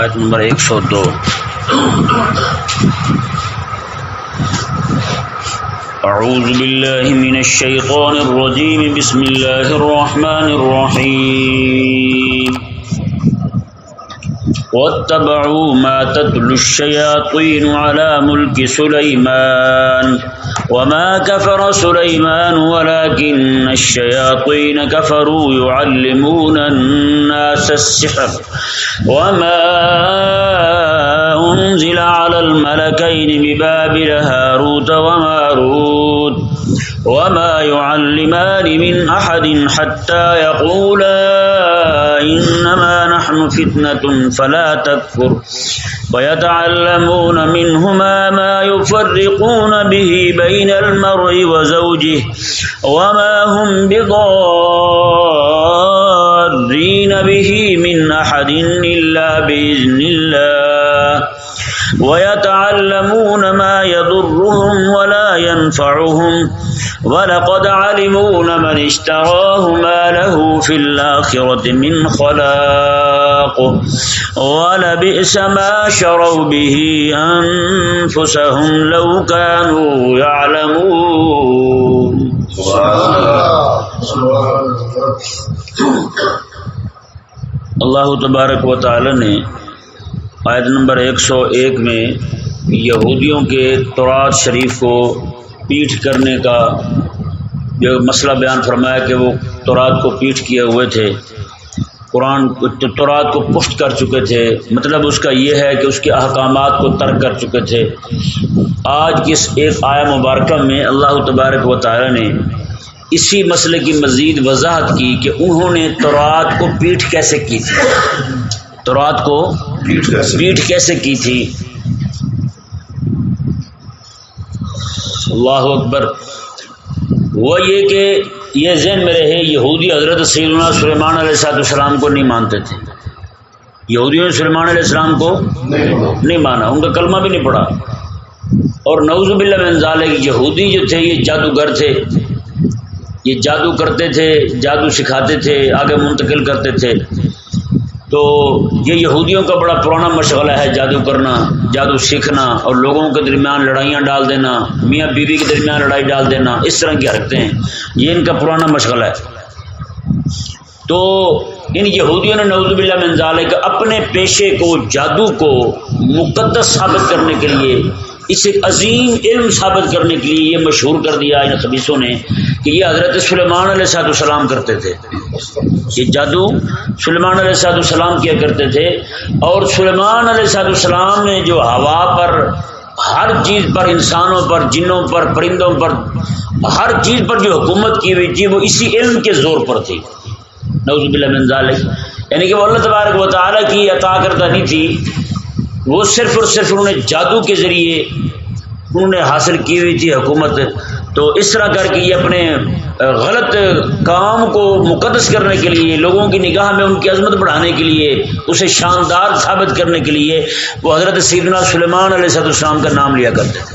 آیت نمبر ایک سو دو۔ أعوذ بالله من الشيطان الرجيم بسم الله الرحمن الرحيم واتبعوا ما تتلو الشياطين على ملك سليمان وما كفر سليمان ولكن الشياطين كفروا يعلمون الناس السحر وما أنزل على الملكين ببابل هاروت وماروت وما يعلمان من أحد حتى يقولا إنما نحن فتنة فلا تكفر. ويتعلمون منهما ما يفرقون به بين المرء وزوجه وما هم بضارين به من أحد إلا بإذن الله. ويتعلمون ما يضرهم ولا ينفعهم ولقد علموا من اشتراه ما له في الآخرة من خلاق ولبئس ما شروا به أنفسهم لو كانوا يعلمون. اللہ تبارک و تعالی نے آیت نمبر ایک سو ایک میں یہودیوں کے تورات شریف کو پیٹھ کرنے کا جو مسئلہ بیان فرمایا کہ وہ تورات کو پیٹھ کیے ہوئے تھے۔ قرآن تورات کو پشت کر چکے تھے۔ مطلب اس کا یہ ہے کہ اس کے احکامات کو ترک کر چکے تھے۔ آج کس ایک آیا مبارکہ میں اللہ تبارک و تعالی نے اسی مسئلے کی مزید وضاحت کی کہ انہوں نے تورات کو پیٹھ کیسے کی تھی۔ تورات کو پیٹھ کیسے کی تھی؟ اللہ اکبر۔ وہ یہ کہ یہ ذہن میں رہے، یہودی حضرت سیدنا سلیمان علیہ السلاۃ السلام کو نہیں مانتے تھے۔ یہودیوں نے سلیمان علیہ السلام کو نہیں مانا، ان کا کلمہ بھی نہیں پڑھا۔ اور نوز باللہ منظال یہودی جو تھے، یہ جادوگر تھے۔ یہ جادو کرتے تھے، جادو سکھاتے تھے، آگے منتقل کرتے تھے۔ تو یہ یہودیوں کا بڑا پرانا مشغلہ ہے جادو کرنا، جادو سیکھنا اور لوگوں کے درمیان لڑائیاں ڈال دینا، میاں بیوی کے درمیان لڑائی ڈال دینا، اس طرح کی حرکتیں ہیں۔ یہ ان کا پرانا مشغلہ ہے۔ تو ان یہودیوں نے نوز باللہ منظال اپنے پیشے کو، جادو کو مقدس ثابت کرنے کے لیے اسے عظیم علم ثابت کرنے کے لیے یہ مشہور کر دیا ان خبیصوں نے کہ یہ حضرت سلیمان علیہ صاحب السلام کرتے تھے۔ یہ جادو سلیمان علیہ صاحب السلام کیا کرتے تھے اور سلیمان علیہ صاحب السلام نے جو ہوا پر، ہر چیز پر، انسانوں پر، جنوں پر، پرندوں پر، ہر چیز پر جو حکومت کی ہوئی تھی، وہ اسی علم کے زور پر تھی۔ نوز باللہ من ذالک یعنی کہ وہ اللہ تبارک و تعالیٰ کی عطا کردہ نہیں تھی۔ وہ صرف اور صرف انہوں نے جادو کے ذریعے انہوں نے حاصل کی ہوئی تھی حکومت، تو اس طرح کر کے یہ اپنے غلط کام کو مقدس کرنے کے لیے، لوگوں کی نگاہ میں ان کی عظمت بڑھانے کے لیے، اسے شاندار ثابت کرنے کے لیے وہ حضرت سیدنا سلیمان علیہ صد السلام کا نام لیا کرتے تھے۔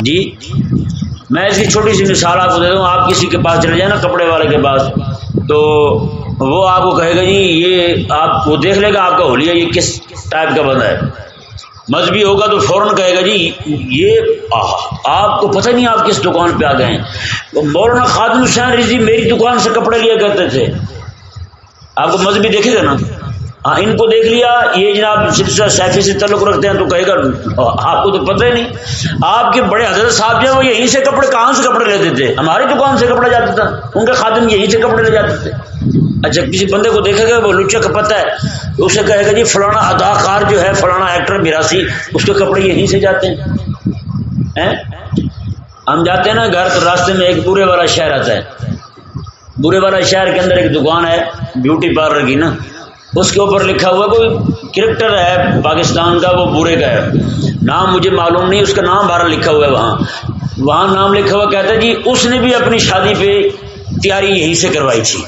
جی میں اس کی چھوٹی سی مثال آپ کو دے دوں، آپ کسی کے پاس چلے جائیں نا کپڑے والے کے پاس، تو وہ آپ کو کہے گا جی یہ آپ وہ دیکھ لے گا آپ کا ہولیا یہ کس ٹائپ کا بندہ ہے۔ مذہبی ہوگا تو فوراً کہے گا جی یہ آپ کو پتہ نہیں آپ کس دکان پہ آ گئے ہیں۔ مولانا خادم حسین رضی میری دکان سے کپڑے لیا کرتے تھے۔ آپ کو مذہبی دیکھے گا نا؟ ہاں ان کو دیکھ لیا، یہ جناب سلسلہ سیفی سے تعلق رکھتے ہیں، تو کہے گا آپ کو تو پتہ ہی نہیں۔ آپ کے بڑے حضرت صاحب جو ہیں، وہ یہیں سے کپڑے کہاں سے کپڑے لیتے تھے؟ ہماری دکان سے کپڑا جاتا تھا، ان کے خادم یہیں سے کپڑے لے جاتے تھے۔ اچھا کسی بندے کو دیکھے گا وہ لچا کا پتہ ہے اسے کہے گا جی فلانا اداکار جو ہے، فلانا ایکٹر میراسی اس کے کپڑے یہیں سے جاتے ہیں۔ ہم جاتے ہیں نا، گھر تو راستے میں ایک برے والا شہر آتا ہے۔ برے والا شہر کے اندر ایک دکان ہے، بیوٹی پارلر کی نا۔ اس کے اوپر لکھا ہوا کوئی کرکٹر ہے پاکستان کا، وہ برے کا ہے۔ نام مجھے معلوم نہیں، اس کا نام بارہ لکھا ہوا ہے وہاں۔ وہاں نام لکھا ہوا کہتا ہے جی اس نے بھی اپنی شادی پہ تیاری یہیں سے کروائی تھی۔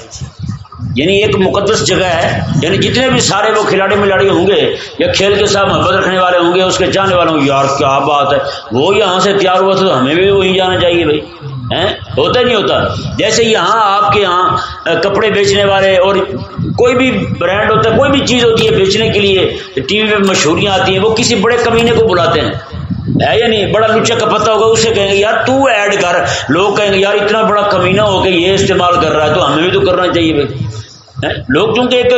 یعنی ایک مقدس جگہ ہے۔ یعنی جتنے بھی سارے وہ کھلاڑی ملاڑی ہوں گے، یا کھیل کے ساتھ محبت رکھنے والے ہوں گے، اس کے چاہنے والے ہوں گے، یار، کیا بات ہے۔ وہ یہاں سے تیار ہوا تھا تو ہمیں بھی وہیں جانا چاہیے بھائی۔ ہوتا نہیں ہوتا؟ جیسے یہاں آپ کے یہاں کپڑے بیچنے والے اور کوئی بھی برانڈ ہوتا ہے کوئی بھی چیز ہوتی ہے بیچنے کے لیے ٹی وی پہ مشہوریاں آتی ہیں وہ کسی بڑے کمینے کو بلاتے ہیں۔ ہے یا نہیں؟ بڑا لچا کا پتہ ہوگا اسے کہیں گے یار تو ایڈ کر۔ لوگ کہیں گے یار اتنا بڑا کمینہ ہو کے یہ استعمال کر رہا ہے تو ہمیں بھی تو کرنا چاہیے بھائی۔ لوگ چونکہ ایک,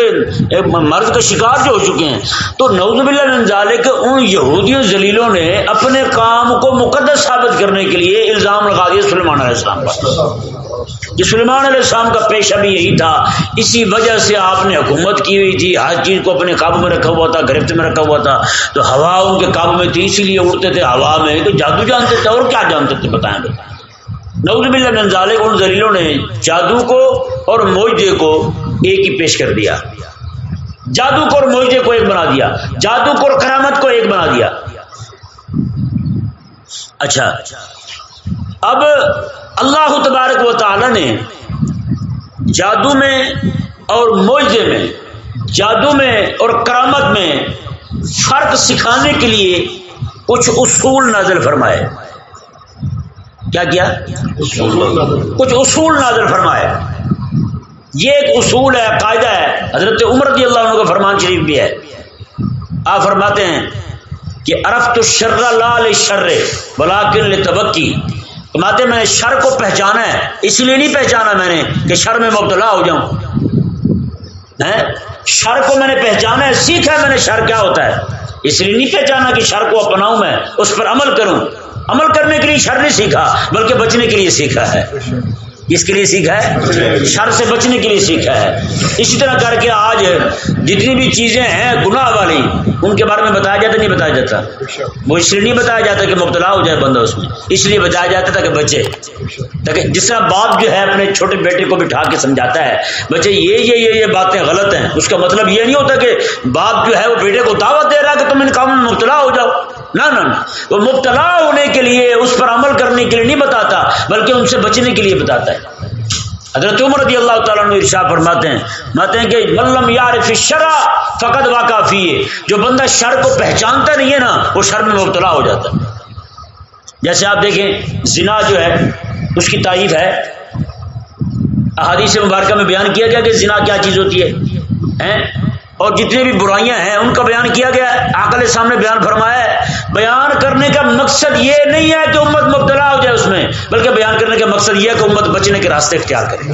ایک مرض کا شکار جو ہو چکے ہیں۔ تو نوز باللہ کے ان یہودیوں ذلیلوں نے اپنے کام کو مقدس ثابت کرنے کے لیے الزام لگا دیا سلمان علیہ السلام پر۔ کہ سلمان علیہ السلام کا پیشہ بھی یہی تھا۔ اسی وجہ سے آپ نے حکومت کی ہوئی تھی، ہر چیز کو اپنے قابو میں رکھا ہوا تھا، گرفت میں رکھا ہوا تھا۔ تو ہوا ان کے قابو میں تھی، اسی لیے اڑتے تھے۔ ہوا میں تو جادو جانتے تھے، اور کیا جانتے تھے بتائیں بتائیں نوز باللہ ننزالے ان زلیلوں نے جادو کو اور معجزے کو ایک ہی پیش کر دیا۔ جادو کو اور معجزے کو ایک بنا دیا۔ جادو کو اور کرامت کو ایک بنا دیا۔ اچھا اب اللہ تبارک و تعالی نے جادو میں اور معجزے میں، جادو میں اور کرامت میں فرق سکھانے کے لیے کچھ اصول نازل فرمائے۔ کیا کیا؟ کچھ اصول نازل فرمائے۔ یہ ایک اصول ہے، قاعدہ ہے۔ حضرت عمر رضی اللہ عنہ کا فرمان شریف بھی ہے۔ آپ فرماتے ہیں کہ ارف تو شر لال شر بلاکن تبکی فرماتے میں نے شر کو پہچانا ہے، اس لیے نہیں پہچانا میں نے کہ شر میں مبتلا ہو جاؤں۔ شر کو میں نے پہچانا ہے سیکھا میں نے شر کیا ہوتا ہے۔ اس لیے نہیں پہچانا کہ شر کو اپناؤں میں، اس پر عمل کروں۔ عمل کرنے کے لیے شر نہیں سیکھا، بلکہ بچنے کے لیے سیکھا ہے۔ کس کے لیے سیکھا ہے، شر سے بچنے کے لیے سیکھا ہے۔ اسی طرح کر کے آج جتنی بھی چیزیں ہیں، گناہ والی، ان کے بارے میں بتایا جاتا نہیں بتایا جاتا۔ وہ اس لیے نہیں بتایا جاتا کہ مبتلا ہو جائے بندہ اس میں۔ اس لیے بتایا جاتا تھا کہ بچے، تاکہ جس طرح باپ جو ہے اپنے چھوٹے بیٹے کو بٹھا کے سمجھاتا ہے، بچے یہ یہ یہ یہ باتیں غلط ہیں۔ اس کا مطلب یہ نہیں ہوتا کہ باپ جو ہے وہ بیٹے کو دعوت دے رہا ہے کہ تم ان کاموں میں مبتلا ہو جاؤ۔ نہ وہ مبتلا ہونے کے لیے، اس پر عمل کرنے کے لیے نہیں بتاتا، بلکہ ان سے بچنے کے لیے بتاتا ہے۔ حضرت عمر رضی اللہ تعالیٰ نے ارشا فرماتے ہیں ماتے ہیں کہ ملم یار شرا فقط واقع فی جو بندہ شر کو پہچانتا نہیں ہے نا، وہ شر میں مبتلا ہو جاتا ہے۔ جیسے آپ دیکھیں، زنا جو ہے، اس کی تعریف ہے۔ احادیث مبارکہ میں بیان کیا گیا کہ زنا کیا چیز ہوتی ہے؟ اور جتنی بھی برائیاں ہیں، ان کا بیان کیا گیا۔ ہے آکل سامنے بیان فرمایا ہے، بیان کرنے کا مقصد یہ نہیں ہے کہ امت مبتلا ہو جائے اس میں، بلکہ بیان کرنے کا مقصد یہ ہے کہ امت بچنے کے راستے اختیار کرے۔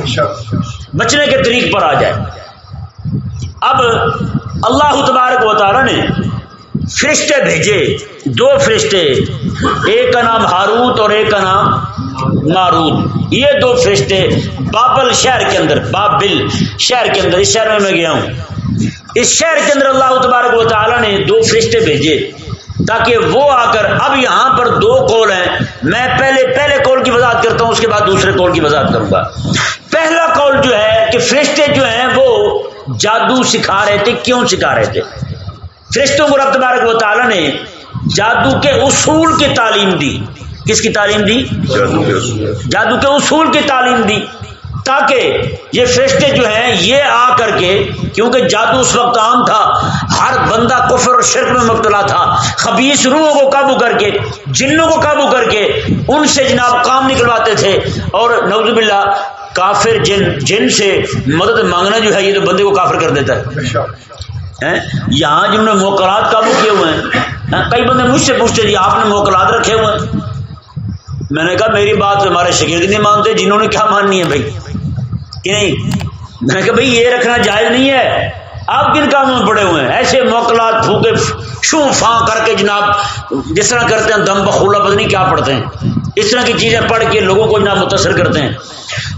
بچنے کے طریق پر آ جائے۔ اب اللہ تبارک و تعالی نے فرشتے بھیجے، دو فرشتے، ایک کا نام ہاروت اور ایک کا نام ماروت یہ دو فرشتے بابل شہر کے اندر، بابل شہر کے اندر، اس شہر میں میں گیا ہوں۔ اس شہر کے اندر اللہ تبارک و تعالیٰ نے دو فرشتے بھیجے تاکہ وہ آ کر اب یہاں پر دو کول ہیں۔ میں پہلے پہلے کول کی وضاحت کرتا ہوں اس کے بعد دوسرے کول کی وضاحت کروں گا۔ پہلا کول جو ہے کہ فرشتے جو ہیں وہ جادو سکھا رہے تھے۔ کیوں سکھا رہے تھے؟ فرشتوں کو رب تبارک و تعالیٰ نے جادو کے اصول کی تعلیم دی۔ کس کی تعلیم دی؟ جادو کے اصول کی تعلیم دی۔ تاکہ یہ فرشتے جو ہیں یہ آ کر کے کیونکہ جادو اس وقت عام تھا ہر بندہ کفر اور شرک میں مبتلا تھا خبیص روحوں کو قابو کر کے جنوں کو قابو کر کے ان سے جناب کام نکلواتے تھے۔ اور نوز باللہ کافر جن جن سے مدد مانگنا جو ہے یہ تو بندے کو کافر کر دیتا ہے۔ یہاں جنہوں نے موکلات قابو کیے ہوئے ہیں۔ کئی بندے مجھ سے پوچھتے جی آپ نے موکلات رکھے ہوئے ہیں؟ میں نے کہا میری بات ہمارے شکیر نہیں مانتے، جنہوں نے کیا ماننی ہے بھائی۔ کہ نہیں؟ میں کہ بھائی، یہ رکھنا جائز نہیں ہے۔ آپ کن کاموں میں پڑے ہوئے ہیں؟ ایسے موکلات پھوکے شو فاں کر کے جناب، جس طرح کرتے ہیں، دم بخولا پتہ نہیں کیا پڑھتے ہیں۔ اس طرح کی چیزیں پڑھ کے لوگوں کو جناب متاثر کرتے ہیں۔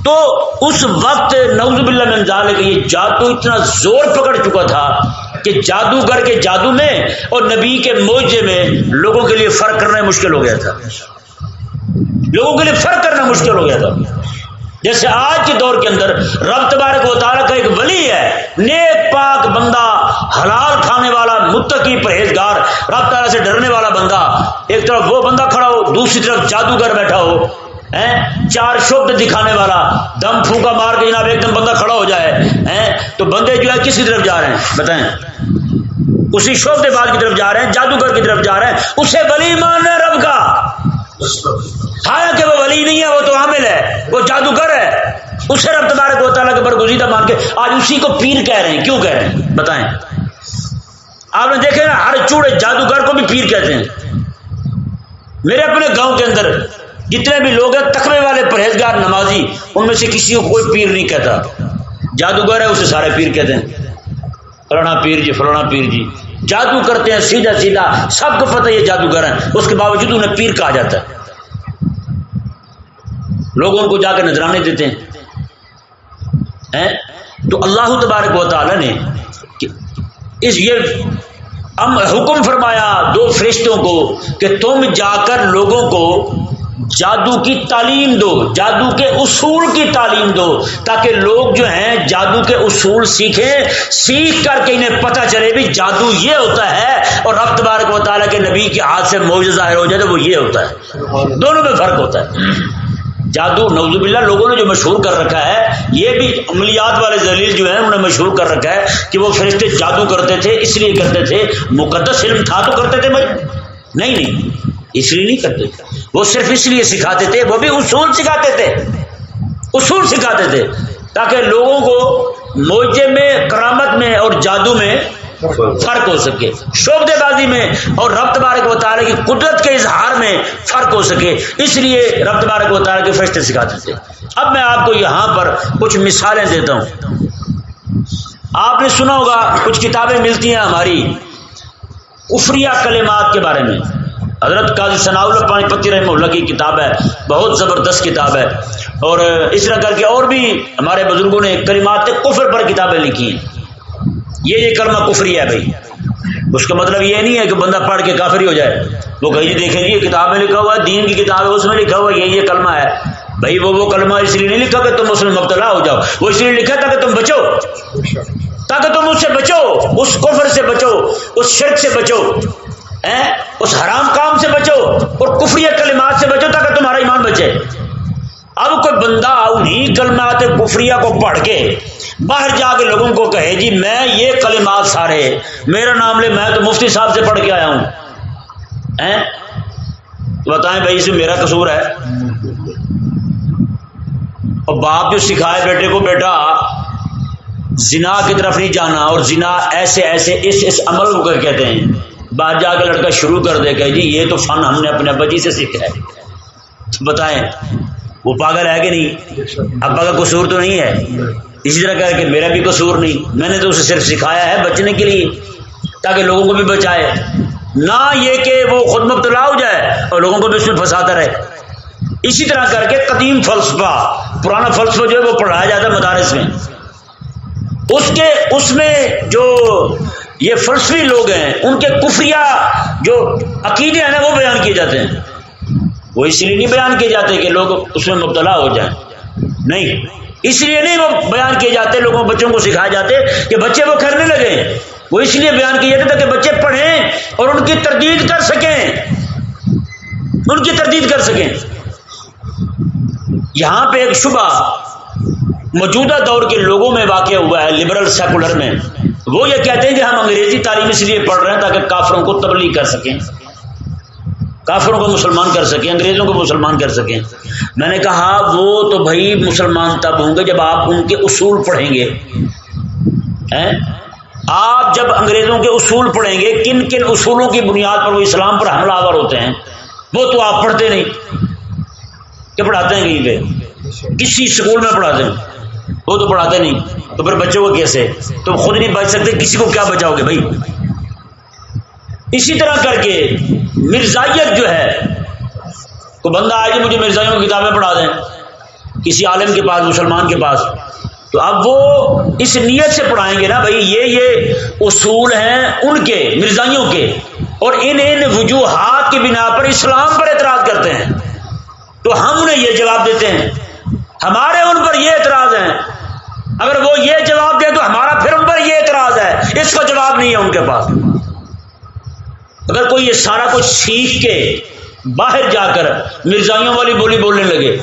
تو اس وقت نوز باللہ من ظال کہ یہ جادو اتنا زور پکڑ چکا تھا کہ جادوگر کے جادو میں اور نبی کے موجے میں لوگوں کے لیے فرق کرنا مشکل ہو گیا تھا۔ لوگوں کے لیے فرق کرنا مشکل ہو گیا تھا۔ جیسے آج کے دور کے اندر رب تبارک و تعالیٰ کا ایک ولی ہے، نیک پاک بندہ، حلال کھانے والا، متقی پرہیزگار، رب تعالیٰ سے ڈرنے والا بندہ۔ ایک طرف وہ بندہ کھڑا ہو، دوسری طرف جادوگر بیٹھا ہو چار شبد دکھانے والا، دم پھونکا مار کے جناب ایک دم بندہ کھڑا ہو جائے تو بندے جو ہے کس کی طرف جا رہے ہیں، بتائیں۔ اسی شوبد بال کی طرف جا رہے ہیں، جادوگر کی طرف جا رہے ہیں، اسے ولی مان ہے رب کا۔ حالانکہ وہ ولی نہیں ہے، وہ تو عامل ہے، وہ جادوگر ہے۔ اسے رب تبارک و تعالیٰ کے برگزیدہ مان کے آج اسی کو پیر کہہ رہے ہیں۔ کیوں کہہ رہے ہیں؟ بتائیں۔ آپ نے دیکھے نا، ہر چوڑے جادوگر کو بھی پیر کہتے ہیں۔ میرے اپنے گاؤں کے اندر جتنے بھی لوگ ہیں، تقوی والے پرہیزگار نمازی، ان میں سے کسی کو کوئی پیر نہیں کہتا۔ جادوگر ہے، اسے سارے پیر کہتے ہیں۔ فلانا پیر جی فلانا پیر جی۔ جادو کرتے ہیں، سیدھا سیدھا، سب کو پتہ یہ جادوگر ہیں۔ اس کے باوجود انہیں پیر کہا جاتا ہے۔ لوگ ان کو جا کے نظرانے دیتے ہیں۔ تو اللہ تبارک و تعالی نے اس یہ حکم فرمایا دو فرشتوں کو کہ تم جا کر لوگوں کو جادو کی تعلیم دو جادو کے اصول کی تعلیم دو تاکہ لوگ جو ہیں جادو کے اصول سیکھیں۔ سیکھ کر کے انہیں پتہ چلے بھی جادو یہ ہوتا ہے اور رب تبارک و تعالیٰ کے نبی کے ہاتھ سے موج ظاہر ہو جائے تو وہ یہ ہوتا ہے۔ دونوں میں فرق ہوتا ہے۔ جادو نوزب اللہ لوگوں نے جو مشہور کر رکھا ہے، یہ بھی عملیات والے ذلیل جو ہیں، انہوں نے مشہور کر رکھا ہے کہ وہ فرشتے جادو کرتے تھے، اس لیے کرتے تھے، مقدس علم تھا تو کرتے تھے بھائی نہیں نہیں، اس لیے نہیں کرتے تھے۔ وہ صرف اس لیے سکھاتے تھے، وہ بھی اصول سکھاتے تھے، اصول سکھاتے تھے، تاکہ لوگوں کو موجے میں کرامت میں اور جادو میں فرق ہو سکے۔ شوبدے بازی میں اور ربت بارک و تعالیٰ کی قدرت کے اظہار میں فرق ہو سکے۔ اس لیے ربت بارک و تعالیٰ کے فرشتے سکھاتے تھے۔ اب میں آپ کو یہاں پر کچھ مثالیں دیتا ہوں۔ آپ نے سنا ہوگا کچھ کتابیں ملتی ہیں ہماری افریہ کلمات کے بارے میں۔ حضرت قاضی ثناء اللہ پانی پتی رحمہ اللہ کی کتاب ہے، بہت زبردست کتاب ہے۔ اور اس طرح کر کے اور بھی ہمارے بزرگوں نے کلمات کفر پر کتابیں لکھی ہیں۔ یہ یہ کلمہ کفری ہے بھائی۔ اس کا مطلب یہ نہیں ہے کہ بندہ پڑھ کے کافری ہو جائے۔ وہ کہیں جی دیکھیں جی یہ کتاب میں لکھا ہوا ہے، دین کی کتاب ہے، اس میں لکھا ہوا ہے یہ یہ کلمہ ہے۔ بھائی وہ وہ کلمہ اس لیے نہیں لکھا کہ تم اس میں مبتلا ہو جاؤ۔ وہ اس لیے لکھا تاکہ تم بچو۔ تاکہ تم اس سے بچو، اس کفر سے بچو، اس شرک سے بچو۔ اس حرام کام سے بچو اور کفری کلمات سے بچو تاکہ تمہارا ایمان بچے۔ اب کوئی بندہ انہیں کلمات کفریہ کو پڑھ کے باہر جا کے لوگوں کو کہے جی میں یہ کلمات سارے، میرا نام لے، میں تو مفتی صاحب سے پڑھ کے آیا ہوں۔ بتائیں بھائی اسے میرا قصور ہے۔ اور باپ جو سکھائے بیٹے کو، بیٹا، زنا کی طرف نہیں جانا، اور زنا ایسے ایسے اس اس عمل کو کہتے ہیں۔ بعد جا کے لڑکا شروع کر دے کہ جی یہ تو فن ہم نے اپنے ابا جی سے سیکھا ہے۔ بتائیں، وہ پاگل ہے کہ نہیں؟ ابا کا قصور تو نہیں ہے۔ اسی طرح کہا کہ میرا بھی قصور نہیں، میں نے تو اسے صرف سکھایا ہے بچنے کے لیے، تاکہ لوگوں کو بھی بچائے۔ نہ یہ کہ وہ خود مبتلا ہو جائے اور لوگوں کو بھی اس میں پھنساتا رہے۔ اسی طرح کر کے قدیم فلسفہ، پرانا فلسفہ جو ہے وہ پڑھایا جاتا ہے مدارس میں۔ اس کے، اس میں جو یہ فلسفی لوگ ہیں، ان کے کفریہ جو عقیدے ہیں وہ بیان کیے جاتے ہیں۔ وہ اس لیے نہیں بیان کیے جاتے کہ لوگ اس میں مبتلا ہو جائیں۔ نہیں۔ اس لیے نہیں وہ بیان کیے جاتے، لوگوں بچوں کو سکھائے جاتے کہ بچے وہ کرنے لگے۔ وہ اس لیے بیان کیے جاتے تاکہ بچے پڑھیں اور ان کی تردید کر سکیں۔ ان کی تردید کر سکیں۔ یہاں پہ ایک شبہ موجودہ دور کے لوگوں میں واقع ہوا ہے لبرل سیکولر میں۔ وہ یہ کہتے ہیں کہ ہم انگریزی تعلیم اس لیے پڑھ رہے ہیں تاکہ کافروں کو تبلیغ کر سکیں۔ کافروں کو مسلمان کر سکیں، انگریزوں کو مسلمان کر سکیں۔ میں نے کہا، وہ تو بھائی مسلمان تب ہوں گے جب آپ ان کے اصول پڑھیں گے۔ آپ جب انگریزوں کے اصول پڑھیں گے، کن کن اصولوں کی بنیاد پر وہ اسلام پر حملہ آور ہوتے ہیں؟ وہ تو آپ پڑھتے نہیں۔ کہ پڑھاتے ہیں کہیں پہ؟ کسی اسکول میں پڑھاتے ہیں۔ وہ تو پڑھاتے نہیں۔ تو پھر بچوں کو کیسے؟ تم خود نہیں بچ سکتے، کسی کو کیا بچاؤ گے بھائی؟ اسی طرح کر کے مرزائیت جو ہے تو بندہ آئے گی مجھے مرزائیوں کی کتابیں پڑھا دیں، کسی عالم کے پاس، مسلمان کے پاس، تو اب وہ اس نیت سے پڑھائیں گے نا بھائی، یہ یہ اصول ہیں ان کے، مرزائیوں کے، اور ان ان وجوہات کی بنا پر اسلام پر اعتراض کرتے ہیں۔ تو ہم انہیں یہ جواب دیتے ہیں۔ ہمارے ان پر یہ اعتراض ہیں۔ اگر وہ یہ جواب دے تو ہمارا پھر ان پر یہ اعتراض ہے۔ اس کا جواب نہیں ہے ان کے پاس۔ اگر کوئی یہ سارا کچھ سیکھ کے باہر جا کر مرزائیوں والی بولی بولنے لگے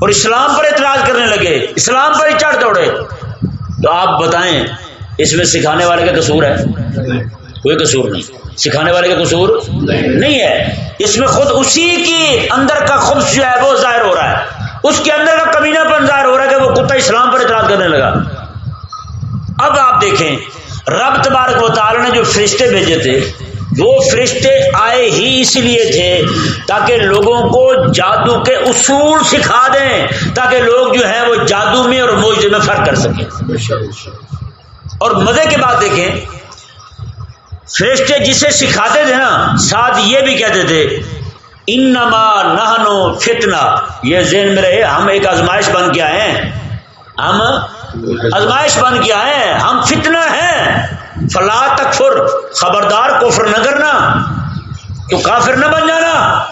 اور اسلام پر اعتراض کرنے لگے، اسلام پر ہی چڑھ دوڑے، تو آپ بتائیں، اس میں سکھانے والے کا قصور ہے؟ کوئی قصور نہیں۔ سکھانے والے کا قصور نہیں ہے۔ اس میں خود اسی کی اندر کا خبص جو ہے وہ ظاہر ہو رہا ہے۔ اس کے اندر کا کمینہ پنظار ہو رہا ہے کہ وہ کتا اسلام پر اعتراض کرنے لگا۔ اب آپ دیکھیں رب تبارک و تعالی نے جو فرشتے بھیجے تھے، وہ فرشتے آئے ہی اس لیے تھے تاکہ لوگوں کو جادو کے اصول سکھا دیں، تاکہ لوگ جو ہیں وہ جادو میں اور موجے میں فرق کر سکیں۔ اور مزے کی بات دیکھیں، فرشتے جسے سکھاتے تھے نا، ساتھ یہ بھی کہتے تھے، انما نہنو فتنا یہ ذہن میں رہے، ہم ایک آزمائش بن کے آئے ہیں۔ ہم آزمائش بن کے آئے ہیں ہم فتنہ ہیں۔ فلا تکفر۔ خبردار کفر نہ کرنا۔ تو کافر نہ بن جانا۔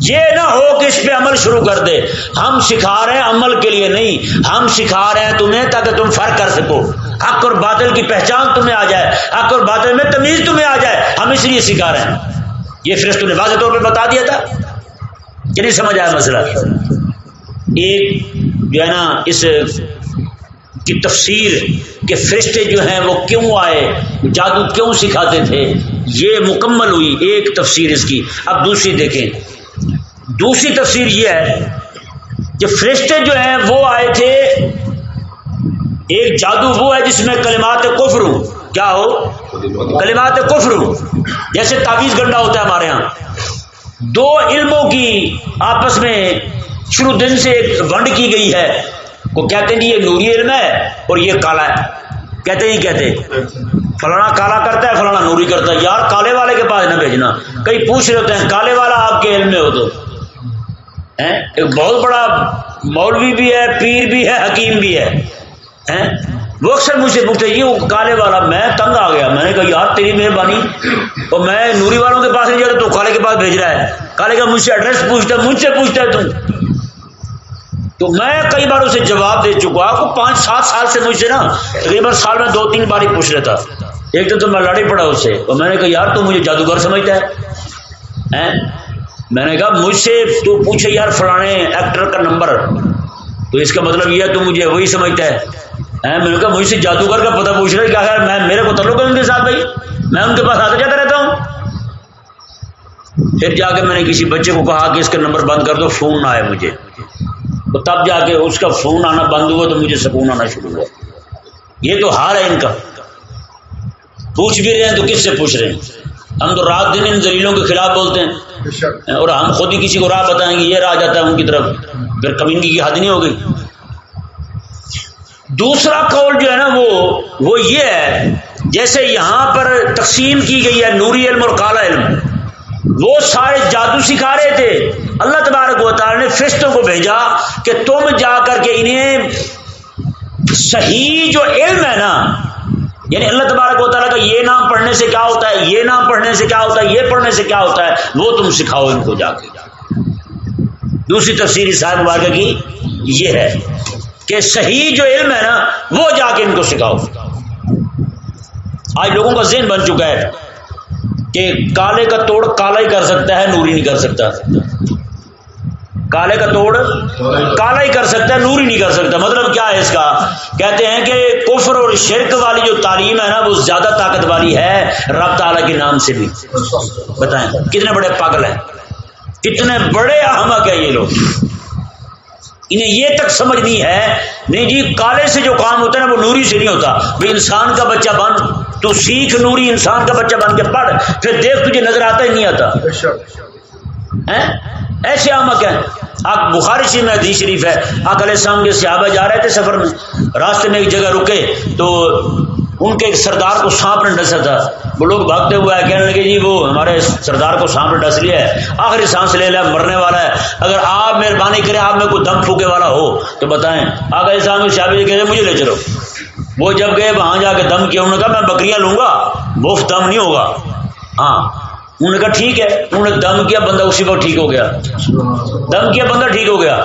یہ نہ ہو کہ اس پہ عمل شروع کر دے۔ ہم سکھا رہے ہیں عمل کے لیے نہیں۔ ہم سکھا رہے ہیں تمہیں تاکہ تم فرق کر سکو۔ حق اور باطل کی پہچان تمہیں آ جائے۔ حق اور باطل میں تمیز تمہیں آ جائے۔ ہم اس لیے سکھا رہے ہیں۔ یہ فرست نے واضح طور پہ بتا دیا تھا۔ کہ نہیں سمجھ آیا مسئلہ۔ ایک جو ہے نا، اس کی تفسیر کہ فرشتے جو ہیں وہ کیوں آئے؟ جادو کیوں سکھاتے تھے؟ یہ مکمل ہوئی ایک تفسیر اس کی۔ اب دوسری دیکھیں۔ دوسری تفسیر یہ ہے کہ فرشتے جو ہیں وہ آئے تھے۔ ایک جادو وہ ہے جس میں کلمات کفر ہوں۔ کیا ہو؟ کلمات کفر ہوں۔ جیسے تعویذ گنڈا ہوتا ہے ہمارے یہاں دو علموں کی آپس میں شروع دن سے ایک ونڈ کی گئی ہے۔ وہ کہتے ہیں یہ نوری علم ہے اور یہ کالا ہے۔ کہتے نہیں کہتے فلانا کالا کرتا ہے، فلانا نوری کرتا ہے۔ یار کالے والے کے پاس نہ بھیجنا۔ کئی پوچھ رہے ہوتے ہیں، کالے والا آپ کے علم میں ہو تو۔ ایک بہت بڑا مولوی بھی ہے، پیر بھی ہے، حکیم بھی ہے۔ وہ اکثر مجھ سے پوچھتے یہ کالے والا میں تنگ آ گیا۔ میں نے کہا، یار تیری مہربانی۔ اور میں نوری والوں کے پاس نہیں جاتا تو کالے کے پاس بھیج رہا ہے۔ کالے کا مجھ سے ایڈریس پوچھتا ہے، مجھ سے پوچھتا ہے تم تو میں کئی بار اسے جواب دے چکا آپ کو پانچ سات سال سے مجھ سے نا، تقریباً سال میں دو تین بار ہی پوچھ رہا تھا ایک تو میں لڑی پڑا اس سے اور میں نے کہا، یار، تو مجھے جادوگر سمجھتا ہے۔ میں نے کہا، مجھ سے تو پوچھے، یار، فلانے ایکٹر کا نمبر۔ تو اس کا مطلب یہ ہے، تو مجھے وہی سمجھتا ہے۔ میں نے کہا، مجھ سے جادوگر کا پتہ پوچھ رہا ہے، کیا خیر؟ میں، میرے کو تعلق ہے ان کے ساتھ بھائی۔ میں ان کے پاس آتا جاتا رہتا ہوں۔ پھر جا کے میں نے کسی بچے کو کہا کہ اس کا نمبر بند کر دو، فون نہ آئے مجھے۔ تو تب جا کے اس کا فون آنا بند ہوا تو مجھے سکون آنا شروع ہوا۔ یہ تو ہار ہے ان کا۔ پوچھ بھی رہے ہیں تو کس سے پوچھ رہے ہیں؟ ہم تو رات دن ان زلیلوں کے خلاف بولتے ہیں۔ اور ہم خود ہی کسی کو راہ بتائیں گے یہ راہ جاتا ہے ان کی طرف۔ پھر کمینگی کی حد نہیں ہو گئی۔ دوسرا قول جو ہے نا وہ وہ یہ ہے جیسے یہاں پر تقسیم کی گئی ہے نوری علم اور کالا علم۔ وہ سارے جادو سکھا رہے تھے۔ اللہ تبارک و تعالی نے فرشتوں کو بھیجا کہ تم جا کر کے انہیں صحیح جو علم ہے نا یعنی اللہ تبارک و تعالیٰ کا یہ نام پڑھنے سے کیا ہوتا ہے، یہ نام پڑھنے سے کیا ہوتا ہے، یہ پڑھنے سے کیا ہوتا ہے، وہ تم سکھاؤ ان کو جا کے۔ دوسری تفصیلی صاحب مبارکہ کی یہ ہے کہ صحیح جو علم ہے نا، وہ جا کے ان کو سکھاؤ۔ آج لوگوں کا ذہن بن چکا ہے کہ کالے کا توڑ کالا ہی کر سکتا ہے، نوری نہیں کر سکتا۔ کالے کا توڑ کالا ہی کر سکتا ہے نوری نہیں کر سکتا۔ مطلب کیا ہے اس کا؟ کہتے ہیں کہ کفر اور شرک والی جو تعلیم ہے نا وہ زیادہ طاقت والی ہے رب تعالیٰ کے نام سے بھی۔ بتائیں کتنے بڑے پاگل ہیں؟ کتنے بڑے احمق ہیں یہ لوگ۔ انہیں یہ تک سمجھ نہیں ہے۔ نہیں جی کالے سے جو کام ہوتا ہے نا وہ نوری سے نہیں ہوتا۔ وہ انسان کا بچہ بن تو سیکھ نوری انسان کا بچہ بن کے پڑھ پھر دیکھ تجھے نظر آتا ہی نہیں آتا۔ ایسے آمک ہیں آپ بخاری سی میں حدیث شریف ہے۔ آک علیہ السلام کے صحابہ جا رہے تھے سفر میں۔ راستے میں ایک جگہ رکے تو ان کے ایک سردار کو سانپ نے ڈسا تھا۔ وہ لوگ بھاگتے ہوئے آئے، کہنے لگے جی وہ ہمارے سردار کو سانپ نے ڈس لیا ہے۔ آخری سانس لے لیا، مرنے والا ہے۔ اگر آپ مہربانی کریں، آپ میں کوئی دم پھوکے والا ہو تو بتائیں۔ آگ علیہ السلام کے صحابہ جی کہتے مجھے لے چلو۔ وہ جب گئے، وہاں جا کے دم کیا، انہوں نے کہا، میں بکریاں لوں گا، مفت دم نہیں ہوگا۔ ہاں انہوں نے کہا ٹھیک ہے انہوں نے دم کیا، بندہ اسی وقت ٹھیک ہو گیا۔ دم کیا، بندہ ٹھیک ہو گیا۔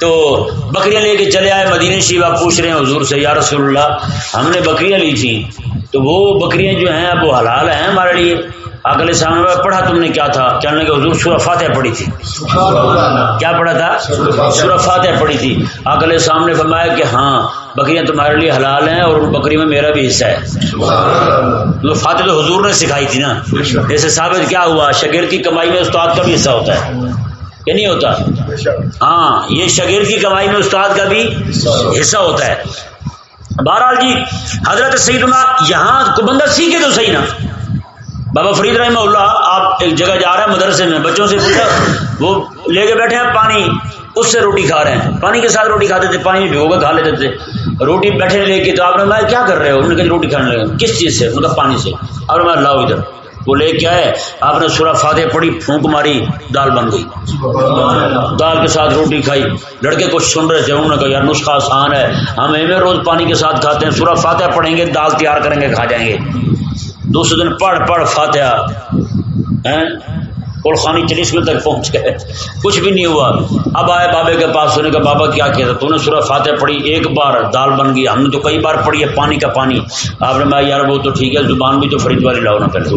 تو بکریاں لے کے چلے آئے مدینہ شیوا، پوچھ رہے ہیں، حضور سے، یا رسول اللہ، ہم نے بکریاں لی تھیں۔ تو وہ بکریاں جو ہیں وہ حلال ہیں ہمارے لیے۔ اگلے سامنے میں پڑھا تم نے کیا تھا؟ کہنے کے حضور سورہ فاتح پڑھی تھی۔ کیا پڑھا تھا؟ سورہ فاتح پڑھی تھی۔ اگلے سامنے فرمایا کہ ہاں بکریاں تمہارے لیے حلال ہیں اور ان بکری میں میرا بھی حصہ ہے۔ تو فاتح تو حضور نے سکھائی تھی نا۔ جیسے ثابت کیا ہوا شگیر کی کمائی میں استاد کا بھی حصہ ہوتا ہے۔ کہ نہیں ہوتا؟ ہاں یہ شگیر کی کمائی میں استاد کا بھی حصہ ہوتا ہے۔ بہرحال جی حضرت سیدنا یہاں کو بندہ سیکھے تو صحیح نا۔ بابا فرید رحمہ اللہ، آپ ایک جگہ جا رہے ہیں، مدرسے میں، بچوں سے پوچھا، وہ لے کے بیٹھے ہیں پانی، اس سے روٹی کھا رہے ہیں۔ پانی کے ساتھ روٹی کھاتے تھے، پانی بھگو کے کھا لیتے تھے۔ روٹی بیٹھے لے کے تو آپ نے میں کیا کر رہے ہو؟ انہوں نے کہا جی، روٹی کھانے لگے۔ کس چیز سے؟ مطلب پانی سے۔ اور میں لاؤ ادھر۔ وہ لے کیا ہے آپ نے سورا فاتح پڑی پھونک ماری، دال بن گئی۔ دال کے ساتھ روٹی کھائی۔ لڑکے کو سن رہے تھے، انہوں نے کہا، یار، نسخہ آسان ہے۔ ہم ایویں روز پانی کے ساتھ کھاتے ہیں سورا فاتح پڑھیں گے، دال تیار کریں گے، کھا جائیں گے۔ دوسرے دن پڑھ پڑھ فاتحہ خانی چلیس میں تک پہنچ گئے۔ کچھ بھی نہیں ہوا۔ اب آئے بابے کے پاس سونے کا بابا کیا کیا تھا؟ تو نے سورہ فاتح پڑھی۔ ایک بار دال بن گئی۔ ہم نے تو کئی بار پڑھی ہے پانی کا پانی۔ آپ نے کہا یار وہ تو ٹھیک ہے زبان بھی تو فرید والی لاؤ نا پہلے۔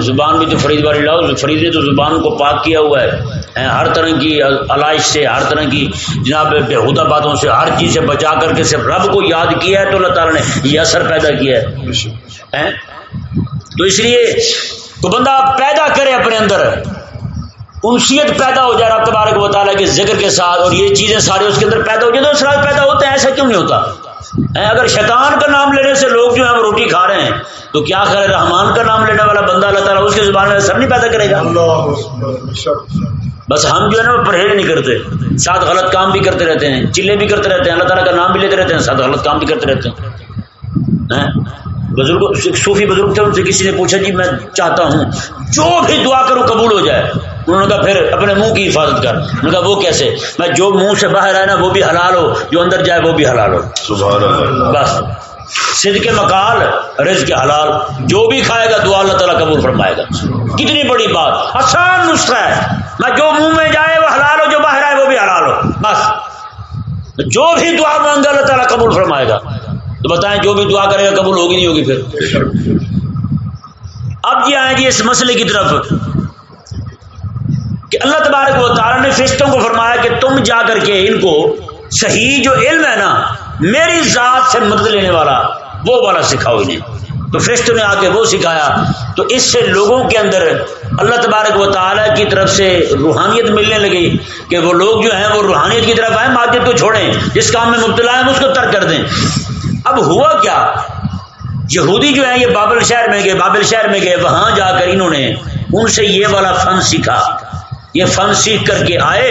زبان بھی تو فرید والی لاؤ۔ فرید نے تو زبان کو پاک کیا ہوا ہے۔ ہر طرح کی علائش سے ہر طرح کی جناب بےحدہ باتوں سے ہر چیز سے بچا کر کے صرف رب کو یاد کیا ہے تو اللہ تعالیٰ نے یہ اثر پیدا کیا ہے۔ تو اس لیے تو بندہ پیدا کرے اپنے اندر۔ انسیت پیدا ہو جائے رب تبارک و تعالیٰ کے ذکر کے ساتھ اور یہ چیزیں سارے اس کے اندر پیدا ہو جائے تو اسرات پیدا ہوتے ہیں، ایسا کیوں نہیں ہوتا؟ اگر شیطان کا نام لینے سے لوگ جو ہیں وہ روٹی کھا رہے ہیں، تو کیا خیر رحمان کا نام لینے والا بندہ اللہ تعالیٰ اس کے زبان میں اثر نہیں پیدا کرے گا؟ بس ہم جو ہے نا وہ پرہیز نہیں کرتے۔ ساتھ غلط کام بھی کرتے رہتے ہیں، چلے بھی کرتے رہتے ہیں، اللہ تعالیٰ کا نام بھی لیتے رہتے ہیں، ساتھ غلط کام بھی کرتے رہتے ہیں۔ بزرگ صوفی بزرگ تھے ان سے کسی نے پوچھا جی میں چاہتا ہوں جو بھی دعا کروں قبول ہو جائے۔ انہوں نے کہا پھر اپنے منہ کی حفاظت کر۔ انہوں نے کہا وہ کیسے؟ میں جو منہ سے باہر آئے نا وہ بھی حلال ہو۔ جو اندر جائے وہ بھی حلال ہو۔ سبحان اللہ۔ بس۔ سد کے مکال رز کے حلال۔ جو بھی کھائے گا دعا اللہ تعالیٰ قبول فرمائے گا۔ کتنی بڑی بات۔ آسان نسخہ ہے۔ میں جو منہ میں جائے وہ حلال ہو جو باہر آئے وہ بھی حلال ہو۔ بس۔ جو بھی دعا مانگے اللہ تعالیٰ قبول فرمائے گا۔ تو بتائیں جو بھی دعا کرے گا قبول ہوگی نہیں ہوگی پھر؟ اب یہ آئیں گے اس مسئلے کی طرف کہ اللہ تبارک و تعالیٰ نے فرشتوں کو فرمایا کہ تم جا کر کے ان کو صحیح جو علم ہے نا میری ذات سے مدد لینے والا وہ والا سکھاؤ انہیں۔ تو فرشتوں نے آ کے وہ سکھایا۔ تو اس سے لوگوں کے اندر اللہ تبارک و تعالیٰ کی طرف سے روحانیت ملنے لگی کہ وہ لوگ جو ہیں وہ روحانیت کی طرف آئیں مادیت کو چھوڑیں جس کام میں مبتلا ہے اس کو ترک کر دیں۔ اب ہوا کیا؟ یہودی جو ہے یہ بابل شہر میں گئے، بابل شہر میں گئے، وہاں جا کر انہوں نے ان سے یہ والا فن سیکھا۔ یہ فن سیکھ کر کے آئے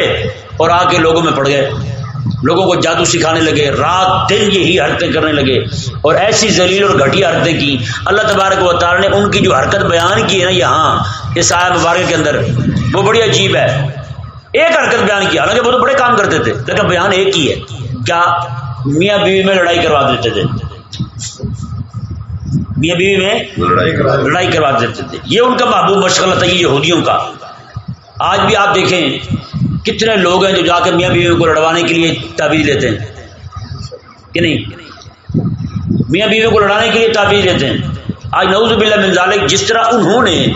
اور آ کے لوگوں میں پڑ گئے۔ لوگوں کو جادو سکھانے لگے، رات دن یہی حرکتیں کرنے لگے۔ اور ایسی ذلیل اور گھٹیا حرکتیں کی اللہ تبارک و تعالی نے ان کی جو حرکت بیان کی ہے نا یہاں اس آیا مبارک کے اندر، وہ بڑی عجیب ہے۔ ایک حرکت بیان کی، حالانکہ وہ تو بڑے کام کرتے تھے، لیکن بیان ایک ہی ہے۔ کیا میاں بیوی میں لڑائی کروا دیتے تھے۔ میاں بیوی میں لڑائی کروا دیتے تھے۔ یہ ان کا محبوب مشغلہ تھا یہ یہودیوں کا۔ آج بھی آپ دیکھیں کتنے لوگ ہیں جو جا کے میاں بیوی کو لڑوانے کے لیے تعبیر لیتے ہیں۔ کہ نہیں؟ میاں بیوی کو لڑانے کے لیے تعبیر لیتے ہیں۔ آج نوز باللہ من ذالک جس طرح انہوں نے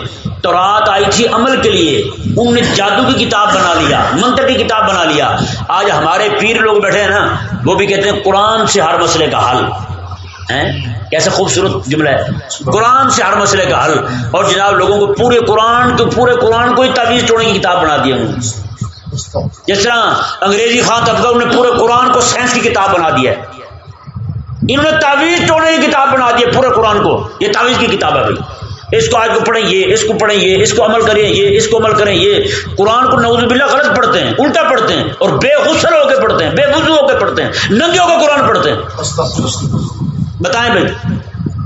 تو رات آئی تھی عمل کے لیے۔ انہوں نے جادو کی کتاب بنا لیا منتر کی کتاب بنا لیا۔ آج ہمارے پیر لوگ بیٹھے ہیں نا، وہ بھی کہتے ہیں قرآن سے ہر مسئلے کا حل۔ کیسے خوبصورت جملہ ہے۔ قرآن سے ہر مسئلے کا حل۔ اور جناب لوگوں کو پورے قرآن کو پورے قرآن کو ہی تعویذ توڑنے کی کتاب بنا دیا انہوں نے۔ جس طرح انگریزی خان طبقہ انہوں نے پورے قرآن کو سائنس کی کتاب بنا دیا ہے۔ انہوں نے تعویذ توڑنے کی کتاب بنا دی ہے پورے قرآن کو۔ یہ تعویذ کی کتاب ہے بھائی۔ اس کو آج کو پڑھیں یہ، اس کو پڑھیں یہ، اس کو عمل کریں یہ، اس کو عمل کریں یہ۔ قرآن کو نوز باللہ غلط پڑھتے ہیں، الٹا پڑھتے ہیں اور بے غسل ہو کے پڑھتے ہیں، بے وضو ہو کے پڑھتے ہیں ننگے ہو کے قرآن پڑھتے ہیں۔ بتائیں بھائی،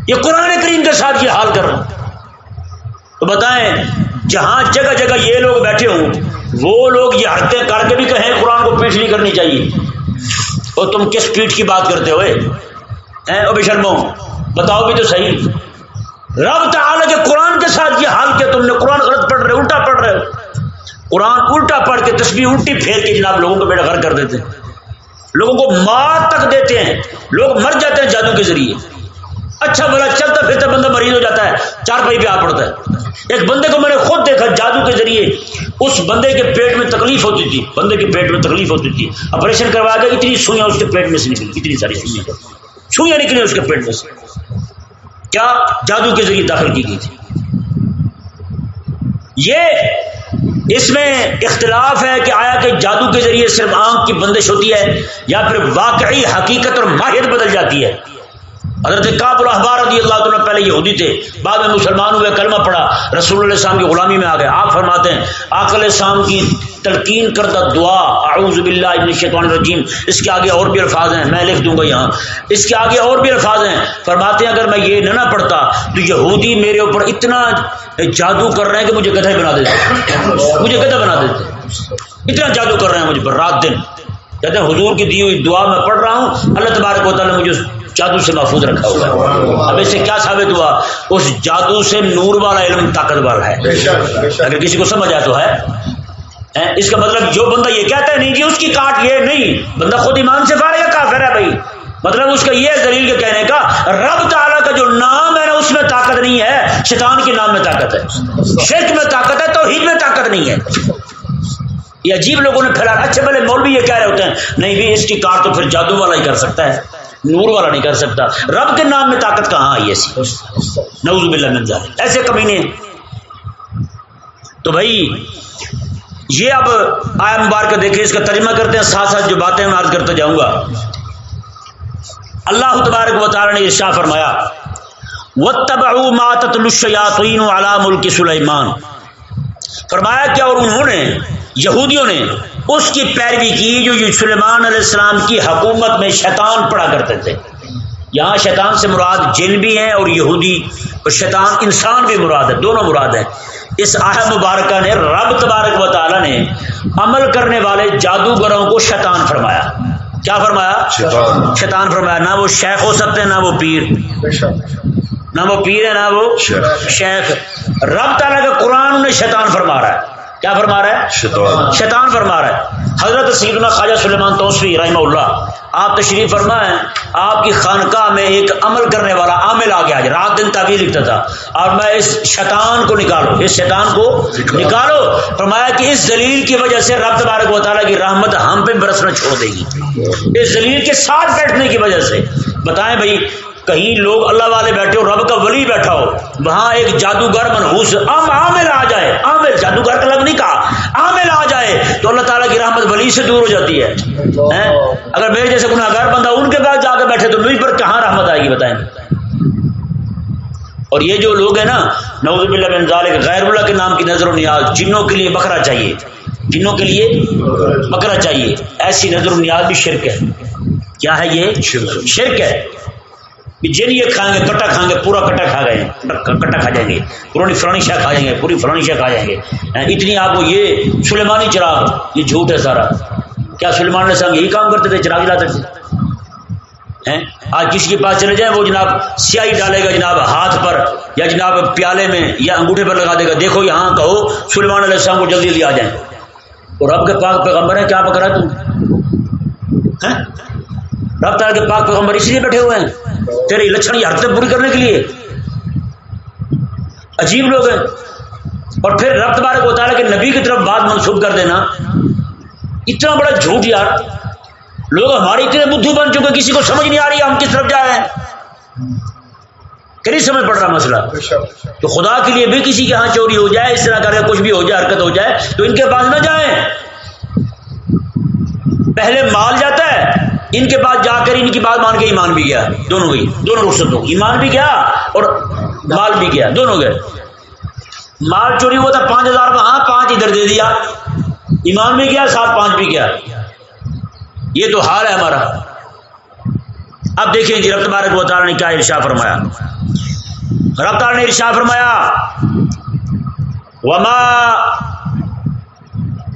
یہ قرآن کریم کے ساتھ یہ حال کر رہا ہوں۔ تو بتائیں، جہاں جگہ جگہ یہ لوگ بیٹھے ہوں، وہ لوگ یہ حرکتیں کر کے بھی کہیں قرآن کو پیٹ نہیں کرنی چاہیے۔ اور تم کس پیٹ کی بات کرتے ہوئے؟ بے شرمو، بتاؤ بھی تو صحیح۔ رب تعالی کے قرآن کے ساتھ یہ حال کیا تم نے؟ قرآن غلط پڑھ رہے الٹا پڑھ رہے قرآن الٹا پڑھ کے تصویر الٹی پھیر کے جناب لوگوں کو بیٹا گھر کر دیتے لوگوں کو مار تک دیتے ہیں۔ لوگ مر جاتے ہیں جادو کے ذریعے۔ اچھا بڑا چلتا پھرتا بندہ مریض ہو جاتا ہے، چار پائی پہ آ پڑتا ہے۔ ایک بندے کو میں نے خود دیکھا جادو کے ذریعے، اس بندے کے پیٹ میں تکلیف ہوتی تھی۔ بندے کے پیٹ میں تکلیف ہوتی تھی۔ آپریشن کروایا گیا اتنی سوئیاں اس کے پیٹ میں سے نکلی، اتنی ساری سوئیاں۔ سوئیاں نکلی اس کے پیٹ میں سے۔ کیا جادو کے ذریعے داخل کی گئی تھی؟ یہ اس میں اختلاف ہے کہ آیا کہ جادو کے ذریعے صرف آنکھ کی بندش ہوتی ہے یا پھر واقعی حقیقت اور ماہر بدل جاتی ہے۔ حضرت کاب الحبار رضی اللہ عنہ پہلے یہودی تھے، بعد میں مسلمان ہوئے کلمہ پڑا رسول اللہ السلام کی غلامی میں آ گئے۔ آپ فرماتے ہیں آکل السلام کی تلقین کردہ دعا، اعوذ باللہ ابن الشیطان الرجیم، اس کے آگے اور بھی الفاظ ہیں، میں لکھ دوں گا یہاں۔ اس کے آگے اور بھی الفاظ ہیں۔ فرماتے ہیں، اگر میں یہ نہ نہ پڑھتا، تو یہودی میرے اوپر اتنا جادو کر رہے ہیں کہ مجھے گدھے بنا دیتے۔ مجھے گدھا بنا دیتے۔ اتنا جادو کر رہے ہیں مجھے پر رات دن۔ کہتے ہیں حضور کی دی ہوئی دعا میں پڑھ رہا ہوں اللہ تبارک و تعالیٰ مجھے جادو سے محفوظ رکھا ہوا ہے۔ اب اس سے کیا ثابت ہوا؟ اس جادو سے نور والا علم طاقت والا ہے اگر کسی کو سمجھ آیا تو ہے۔ اس کا مطلب جو بندہ یہ کہتا ہے نہیں جی اس کی کاٹ یہ نہیں۔ بندہ خود ایمان سے فارغ کافر ہے بھائی۔ مطلب اس کا یہ دلیل کے کہنے کا رب تعالیٰ کا جو نام ہے نا اس میں طاقت نہیں ہے۔ شیطان کے نام میں طاقت ہے۔ شرک میں طاقت ہے تو میں طاقت نہیں ہے۔ یہ عجیب لوگوں نے پھیلا اچھے بھلے مولوی یہ کہہ رہے ہوتے ہیں، نہیں بھی اس کی کاٹ تو پھر جادو والا ہی کر سکتا ہے، نور والا نہیں کر سکتا۔ رب کے نام میں طاقت کہاں آئی ایسی؟ نوز باللہ من ذالک۔ ایسے کمی نہیں تو بھائی، یہ اب آیا مبارک دیکھیں، اس کا ترجمہ کرتے ہیں، ساتھ ساتھ جو باتیں میں عرض کرتے جاؤں گا۔ اللہ تبارک و تعالی نے ارشاد فرمایا، وَاتَّبَعُوا مَا تَتْلُ الشَّيَاطِينُ عَلَى مُلْكِ سُلَيْمَانَ۔ فرمایا کیا اور انہوں نے یہودیوں نے اس کی پیروی کی جو سلیمان علیہ السلام کی حکومت میں شیطان پڑا کرتے تھے۔ یہاں شیطان سے مراد جن بھی ہیں اور یہودی اور شیطان انسان بھی مراد ہے دونوں مراد ہیں۔ اس آہ مبارکہ نے رب تبارک و تعالی نے عمل کرنے والے جادوگروں کو شیطان فرمایا۔ کیا فرمایا؟ شیطان۔ فرمایا نہ وہ شیخ ہو سکتے ہیں نہ وہ پیر۔ نہ وہ پیر ہے نہ وہ شیخ۔ رب تعالیٰ کا قرآن نے شیطان فرما رہا ہے۔ کیا فرما رہا ہے؟ شیطان۔ شیطان فرما رہا ہے۔ حضرت سیدنا خواجہ سلیمان توسری رحمہ اللہ آپ تشریف فرما ہے آپ کی خانقاہ میں ایک عمل کرنے والا عامل آ گیا رات دن تعبیر لکھتا تھا۔ اور میں اس شیطان کو نکالو اس شیطان کو نکالو۔ فرمایا کہ اس دلیل کی وجہ سے رب تبارک و تعالیٰ کی رحمت ہم پہ برسنا چھوڑ دے گی۔ اس دلیل کے ساتھ بیٹھنے کی وجہ سے۔ بتائیں بھائی کہیں لوگ اللہ والے بیٹھے ہو رب کا ولی بیٹھا ہو، وہاں ایک جادوگر منحوس ام عامل آ جائے، عامل، جادوگر کا لگ نہیں کہا، عامل آ جائے تو اللہ تعالیٰ کی رحمت ولی سے دور ہو جاتی ہے۔ اگر میرے جیسے گناہ گار بندہ ان کے پاس جا کے بیٹھے تو مجھ پر کہاں رحمت آئے گی بتائیں؟ اور یہ جو لوگ ہیں نا نوز باللہ بن ذالک، غیر اللہ کے نام کی نظر و نیاز، جنوں کے لیے بکرا چاہیے۔ جنوں کے لیے بکرا چاہیے۔ ایسی نظر و نیاز بھی شرک ہے۔ کیا ہے یہ؟ شرک ہے۔ جن یہ کھائیں گے، کٹا کھائیں گے، پورا کٹا کھا گئے کٹا کھا جائیں گے۔ پورانی فلانی شاہ کھا جائیں گے، پوری فلانی شاہ کھا جائیں گے۔ ہاں، اتنی آپ کو یہ سلیمانی چراغ، یہ جھوٹ ہے سارا۔ کیا سلیمان علیہ السلام یہی کام کرتے تھے، چراغ جلاتے تھے؟ ہاں، آج کسی کے پاس چلے جائیں، وہ جناب سیاہی ڈالے گا جناب ہاتھ پر، یا جناب پیالے میں، یا انگوٹھے پر لگا دے گا۔ دیکھو، یہاں کہو سلیمان علیہ السلام کو جلدی لیا جائیں۔ اور اب کے پاک پیغمبر ہے کیا پکڑا تم ہاں، رب تعالیٰ کے پاک پیغمبر اس لیے بیٹھے ہوئے ہیں۔ تیرے لچھن یا حرکتیں پوری کرنے کے لیے۔ عجیب لوگ ہیں۔ اور پھر رب بارے کو تعالیٰ کہ نبی کی طرف بات منسوخ کر دینا۔ اتنا بڑا جھوٹ یار۔ لوگ ہمارے اتنے بدھو بن چکے کسی کو سمجھ نہیں آ رہی، ہم کس طرف جا رہے ہیں۔ کہ نہیں سمجھ پڑ رہا مسئلہ؟ تو خدا کے لیے بھی کسی کے ہاں چوری ہو جائے، اس طرح کر کے کچھ بھی ہو جائے، حرکت ہو جائے، تو ان کے پاس نہ جائیں۔ پہلے مال جاتا ہے ان کے پاس جا کر ان کی بات مان کے ایمان بھی گیا، دونوں گئی، دونوں رخصت ہو ایمان بھی گیا اور مال بھی گیا، دونوں گئے۔ مال چوری ہوا تھا پانچ ہزار ہاں پانچ ادھر دے دیا۔ ایمان بھی گیا سات پانچ بھی گیا۔ یہ تو حال ہے ہمارا۔ اب دیکھیں جی رفت بارک و تعالیٰ نے کیا ارشا فرمایا۔ رفتار نے ارشا فرمایا، وما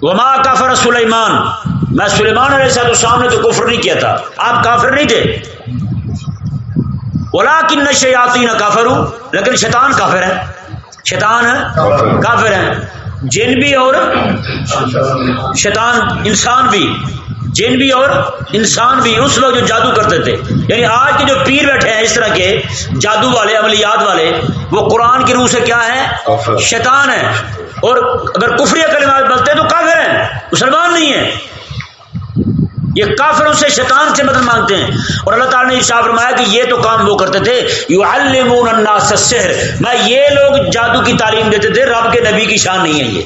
وما کافر سلیمان۔ میں سلیمان علیہ السلام نے تو کفر نہیں کیا تھا۔ آپ کافر نہیں تھے۔ اولا کن نشے آتی نہ کافر ہوں لیکن شیطان کافر ہے۔ شیطان ہے کافر ہے۔ جن بھی اور شیطان انسان بھی۔ جن بھی اور انسان بھی۔ اس لوگ جو جادو کرتے تھے۔ یعنی آج کے جو پیر بیٹھے ہیں اس طرح کے جادو والے عملیات والے وہ قرآن کی روح سے کیا ہے؟ شیطان ہے۔ اور اگر کفری کلمات بولتے ہیں تو کافر ہیں۔ مسلمان نہیں ہیں۔ یہ کافروں سے شیطان سے مدد مانگتے ہیں۔ اور اللہ تعالیٰ نے ارشاد فرمایا کہ یہ تو کام وہ کرتے تھے۔ الناس السحر۔ میں یہ لوگ جادو کی تعلیم دیتے تھے۔ رب کے نبی کی شان نہیں ہے یہ۔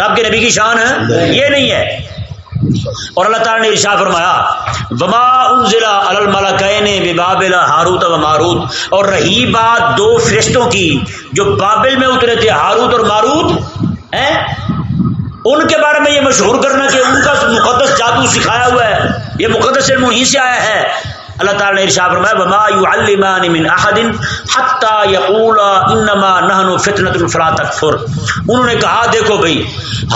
رب کے نبی کی شان ہے یہ نہیں ہے۔ اور اللہ تعالیٰ نے ارشا فرمایا، وما انزلا الملکین ببابل ہاروت و ماروت۔ اور رہی بات دو فرشتوں کی جو بابل میں اترے تھے، ہاروت اور ماروت، ہیں؟ ان کے بارے میں یہ مشہور کرنا کہ ان کا مقدس جادو سکھایا ہوا ہے۔ یہ مقدس علم ہی سے آیا ہے۔ اللہ تعالیٰ نے ارشاد فرمایا، وما يعلمان من احد حتى يقولا انما نحن فتنه فلا تكفر. انہوں نے کہا، دیکھو بھائی،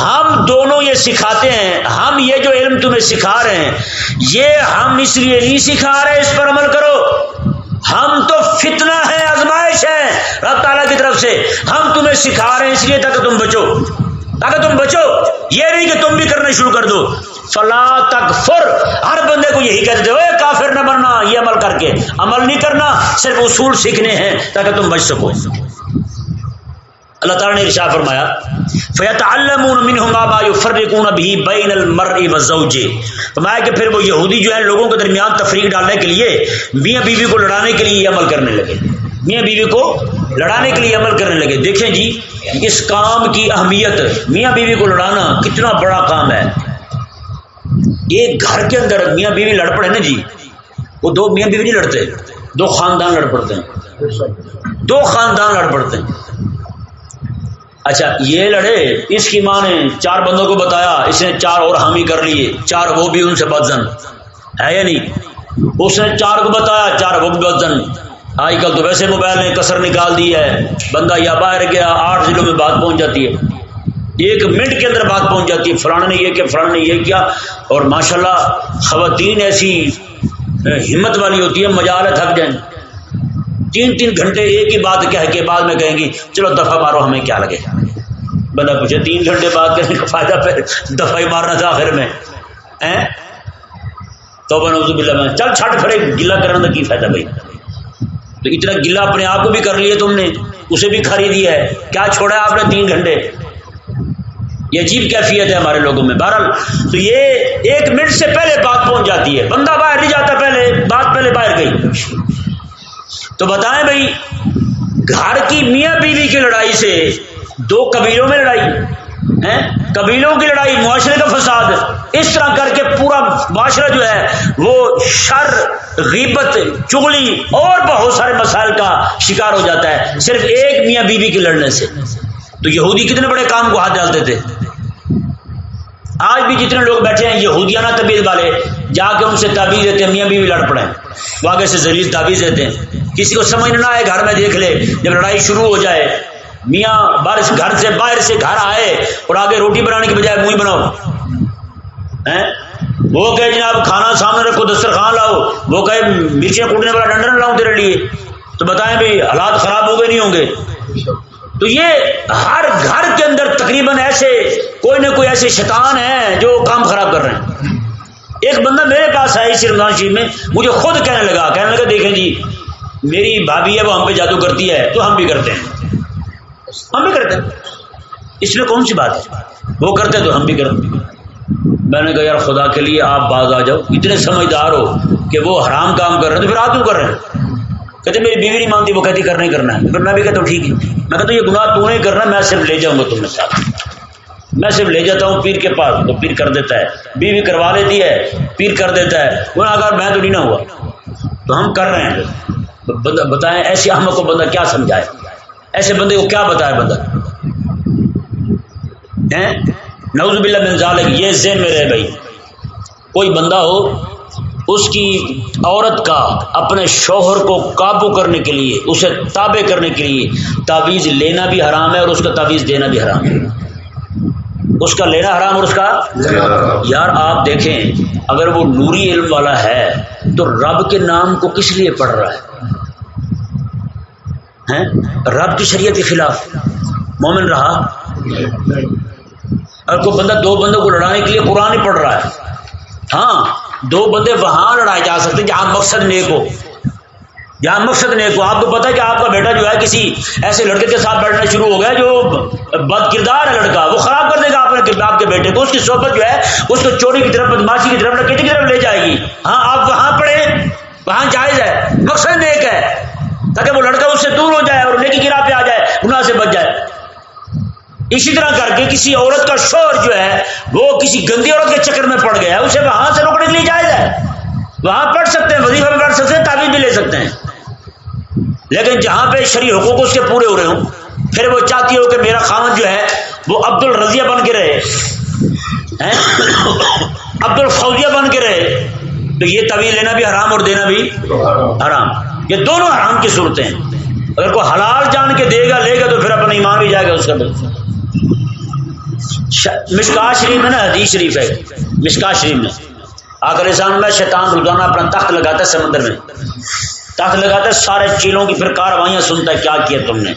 ہم دونوں یہ سکھاتے ہیں، ہم یہ جو علم تمہیں سکھا رہے ہیں، یہ ہم اس لیے نہیں سکھا رہے، اس پر عمل کرو۔ ہم تو فتنہ ہے آزمائش ہے۔ رب تعالیٰ کی طرف سے ہم تمہیں سکھا رہے ہیں، اس لیے تاکہ تم بچو۔ تاکہ تم بچو، یہ نہیں کہ تم بھی کرنا شروع کر دو۔ فلا تک فر ہر بندے کو یہی کہتے تھے کافر نہ بننا یہ عمل کر کے۔ عمل نہیں کرنا، صرف اصول سیکھنے ہیں تاکہ تم بچ سکو۔ اللہ تعالیٰ نے ارشاد فرمایا، فیتعلمون منہما ما یفرقون به بین المرء فرمایا کہ پھر وہ یہودی جو ہیں، لوگوں کے درمیان تفریق ڈالنے کے لیے میاں بیوی کو لڑانے کے لیے یہ عمل کرنے لگے۔ میاں بیوی کو لڑانے کے لیے عمل کرنے لگے۔ دیکھیں جی اس کام کی اہمیت، میاں بیوی کو لڑانا کتنا بڑا کام ہے۔ ایک گھر کے اندر میاں بیوی لڑ پڑے نا جی وہ دو میاں بیوی نہیں لڑتے، دو خاندان لڑ پڑتے ہیں۔ دو خاندان لڑ پڑتے ہیں۔ اچھا یہ لڑے، اس کی ماں نے چار بندوں کو بتایا، اس نے چار اور حامی کر لیے، چار وہ بھی ان سے بدزن، ہے یا نہیں؟ اس نے چار کو بتایا، چار وہ بھی بدزن۔ آج کل تو ویسے موبائل نے کسر نکال دی ہے، بندہ یا باہر گیا، آٹھ ضلعوں میں بات پہنچ جاتی ہے۔ ایک منٹ کے اندر بات پہنچ جاتی ہے، فلاں نے یہ کیا، فلاں نے یہ کیا۔ اور ماشاءاللہ خواتین ایسی ہمت والی ہوتی ہے مجال ہے تھک جائیں۔ تین تین گھنٹے ایک ہی بات کہہ کے بعد میں کہیں گی، چلو دفعہ مارو، ہمیں کیا لگے؟ بندہ پوچھے، تین گھنٹے بات کرنے کا فائدہ پھر دفعہ ہی مارنا تھا آخر میں۔ تو بنا میں چل چھٹ کھڑے گلا کرنے کا کی فائدہ بھائی؟ تو اتنا گلا اپنے آپ کو بھی کر لیے تم نے، اسے بھی خریدی ہے۔ کیا چھوڑا آپ نے تین گھنٹے؟ یہ عجیب کیفیت ہے ہمارے لوگوں میں۔ بہرحال، تو یہ ایک منٹ سے پہلے بات پہنچ جاتی ہے۔ بندہ باہر نہیں جاتا پہلے، بات پہلے باہر گئی۔ تو بتائیں بھائی، گھر کی میاں بیوی کی لڑائی سے دو قبیلوں میں لڑائی۔ قبیلوں کی لڑائی، معاشرے کا فساد، اس طرح کر کے پورا معاشرہ جو ہے، وہ شر، غیبت چگلی اور بہت سارے مسائل کا شکار ہو جاتا ہے۔ صرف ایک میاں بیوی کے لڑنے سے۔ تو یہودی کتنے بڑے کام کو ہاتھ ڈالتے تھے آج بھی جتنے لوگ بیٹھے ہیں یہودیانہ طبیعت والے جا کے ان سے تعبیر دیتے ہیں، میاں بیوی لڑ پڑے۔ وہ آگے سے زلیل تعبیر دیتے ہیں۔ کسی کو سمجھ نہ آئے، گھر میں دیکھ لے، جب لڑائی شروع ہو جائے میاں بارش گھر سے باہر سے گھر آئے اور آگے روٹی بنانے کی بجائے منہ بناؤ۔ وہ کہ جناب کھانا سامنے رکھو دسترخوان لاؤ۔ وہ کہ مرچیاں کوٹنے والا ڈنڈر نہ لاؤں تیرے لیے۔ تو بتائیں بھائی حالات خراب ہو گئے نہیں ہوں گے۔ تو یہ ہر گھر کے اندر تقریباً ایسے کوئی نہ کوئی ایسے شیطان ہیں جو کام خراب کر رہے ہیں۔ ایک بندہ میرے پاس آیا اسی رمضان شریف میں، مجھے خود کہنے لگا کہنے لگا، دیکھیں جی میری بھابھی ہے، وہ ہم پہ جادو کرتی ہے، تو ہم بھی کرتے ہیں۔ ہم بھی کرتے اس میں کون سی بات ہے؟ وہ کرتے تو ہم بھی کرتے۔ میں نے کہا، یار، خدا کے لیے آپ باز آ جاؤ۔ اتنے سمجھدار ہو کہ وہ حرام کام کر رہے ہیں تو پھر آپ کیوں کر رہے ہیں؟ کہتے، میری بیوی نہیں مانتی، وہ کہتی کرنا ہی کرنا ہے۔ پھر میں بھی کہتا ہوں، ٹھیک ہے۔ میں کہتا ہوں، یہ گناہ تو نہیں کرنا میں صرف لے جاؤں گا تمہیں ساتھ۔ میں صرف لے جاتا ہوں پیر کے پاس، تو پیر کر دیتا ہے۔ بیوی کروا لیتی ہے، پیر کر دیتا ہے۔ وہ اگر میں تو نہیں نہ ہوا۔ تو ہم کر رہے ہیں۔ بتائیں، ایسی احمد کو بندہ کیا سمجھائے؟ ایسے بندے کو کیا بتائے بندہ؟ نوز باللہ من یہ ذہن میں رہے بھائی، کوئی بندہ ہو، اس کی عورت کا اپنے شوہر کو قابو کرنے کے لیے، اسے تابع کرنے کے لیے تعویذ لینا بھی حرام ہے اور اس کا تعویذ دینا بھی حرام ہے۔ اس کا لینا حرام اور اس کا یار، آپ دیکھیں، اگر وہ نوری علم والا ہے تو رب کے نام کو کس لیے پڑھ رہا ہے؟ رب کی شریعت کے خلاف۔ مومن رہا۔ اگر کوئی بندہ دو بندوں کو لڑانے کے لیے قرآن ہی پڑھ رہا ہے۔ ہاں دو بندے وہاں لڑائے جا سکتے جہاں مقصد نیک ہو۔ جہاں مقصد نیک ہو۔ آپ کو پتا ہے کہ آپ کا بیٹا جو ہے کسی ایسے لڑکے کے ساتھ بیٹھنا شروع ہو گیا جو بد کردار ہے لڑکا، وہ خراب کر دے گا اپنے آپ کے بیٹے کو۔ اس کی صحبت جو ہے، اس کو چوری کی طرف، بدماشی کی طرف کی طرف لے جائے گی۔ ہاں آپ وہاں پڑھیں، وہاں جائز ہے، مقصد نیک ہے۔ تاکہ وہ لڑکا اس سے دور ہو جائے اور نیکی گرا پہ آ جائے، گناہ سے بچ جائے۔ اسی طرح کر کے کسی عورت کا شور جو ہے، وہ کسی گندی عورت کے چکر میں پڑ گیا، اسے وہاں سے روکنے کے لیے جائز ہے۔ وہاں پڑھ سکتے ہیں، وظیفہ میں پڑھ سکتے ہیں تعبیر بھی لے سکتے ہیں۔ لیکن جہاں پہ شریع حقوق اس کے پورے ہو رہے ہوں، پھر وہ چاہتی ہو کہ میرا خامد جو ہے، وہ عبد الرضیہ بن کے رہے۔ عبد الفوجیہ بن کے رہے۔ تو یہ طویل لینا بھی، حرام اور دینا بھی حرام۔ یہ دونوں حرام کی صورتیں ہیں۔ اگر کوئی حلال جان کے دے گا، لے گا تو پھر اپنا ایمان بھی جائے گا اس کا مشکا شریف میں نا، حدیث شریف ہے۔ مشکا شریف میں۔ آخر انسان میں شیطان روزانہ اپنا تخت لگاتا ہے سمندر میں۔ تخت لگاتا ہے، سارے چیلوں کی پھر کاروائیاں سنتا ہے، کیا کیا تم نے؟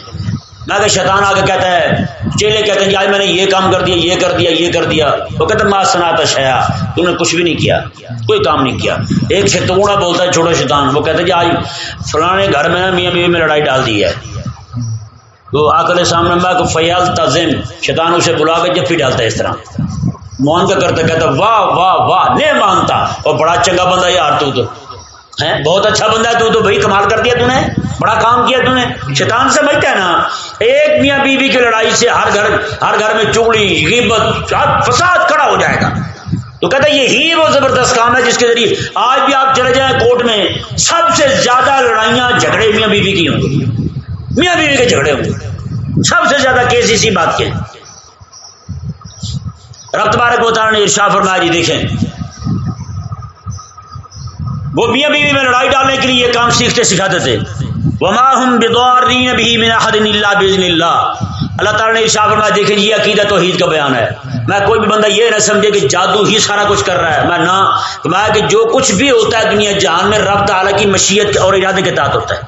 میں کہ شیطان آگے کہتا ہے، چیلے کہتے ہیں کہ آج میں نے یہ کام کر دیا، یہ کر دیا، یہ کر دیا۔ وہ کہتے ماں سناتا شیا، تم نے کچھ بھی نہیں کیا، کوئی کام نہیں کیا۔ ایک شتوڑا بولتا ہے، چھوٹا شیطان۔ وہ کہتے ہیں آج فلانے گھر میں نا میاں بیوی میں لڑائی ڈال دی ہے۔ تو آ کر سامنے میں کہ فیال تزم شیطان اسے بلا کے جب بھی ڈالتا ہے اس طرح۔ مون کا کرتا کہتا واہ واہ واہ، نہیں مانتا۔ اور بڑا چنگا بندہ یار تو۔ ہے بہت اچھا بندہ ہے تو تو بھائی کمال کر دیا تو نے بڑا کام کیا تو نے شیطان سے بچتا ہے نا ایک میاں بیوی کی لڑائی سے ہر گھر ہر گھر میں چگڑی غیبت فساد کھڑا ہو جائے گا۔ تو کہتا ہے، یہی وہ زبردست کام ہے جس کے ذریعے آج بھی آپ چلے جائیں کوٹ میں، سب سے زیادہ لڑائیاں جھگڑے میاں بیوی کی ہوں گی۔ میاں بیوی کے جھگڑے ہوں گے۔ سب سے زیادہ کیس اسی بات کے۔ رب تبارک و تعالی نے ارشا فرمایا جی دیکھیں وہ میاں بیوی میں لڑائی ڈالنے کے لیے یہ کام سیکھتے سکھاتے تھے۔ وما ہم بدوارین بھی من احد الا باذن اللہ اللہ تعالی نے ارشاد فرمایا دیکھیں یہ عقیدہ توحید کا بیان ہے۔ میں کوئی بھی بندہ یہ نہ سمجھے کہ جادو ہی سارا کچھ کر رہا ہے۔ میں نہ فرمایا کہ جو کچھ بھی ہوتا ہے دنیا جہان میں رب تعالی کی مشیت اور ارادے کے تحت ہوتا ہے۔